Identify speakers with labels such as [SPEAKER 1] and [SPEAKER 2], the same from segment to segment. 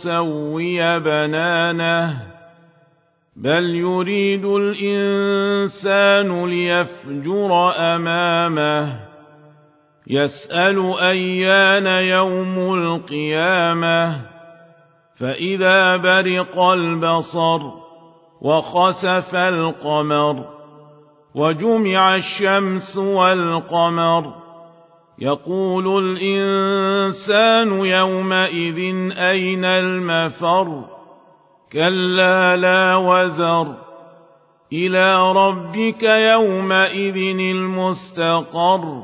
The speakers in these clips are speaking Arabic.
[SPEAKER 1] نسوي بنانه بل يريد الإنسان ليفجر أمامه. يسأل أيان يوم القيامة. فإذا برق البصر وخسف القمر وجمع الشمس والقمر يقول الإنسان يومئذ أين المفر؟ كلا لا وزر. إلى ربك يومئذ المستقر.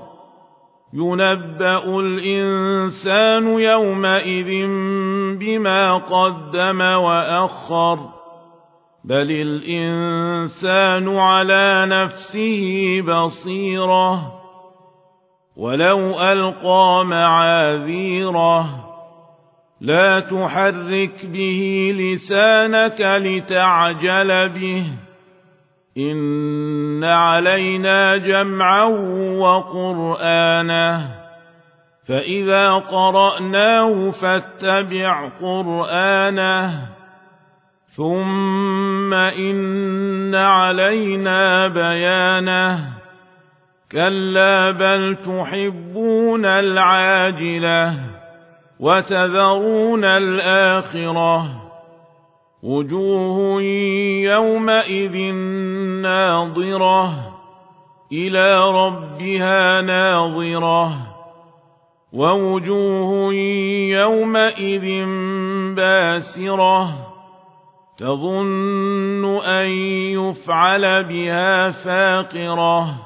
[SPEAKER 1] ينبأ الإنسان يومئذ بما قدم وأخر. بل الإنسان على نفسه بصيرة. ولو ألقى معاذيره لا تحرك به لسانك لتعجل به. إن علينا جمعه وقرآنه. فإذا قرأناه فاتبع قرآنه. ثم إن علينا بيانه. كلا بل تحبون العاجلة وتذرون الآخرة وجوه يومئذ ناظرة إلى ربها ناظرة ووجوه يومئذ باسرة تظن أن يفعل بها فاقرة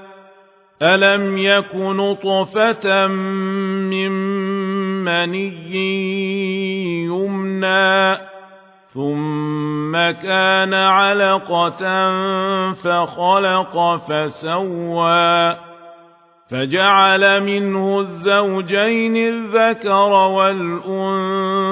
[SPEAKER 1] ألم يك نطفة من مني يمنى ثم كان علقة فخلق فسوى فجعل منه الزوجين الذكر والأنثى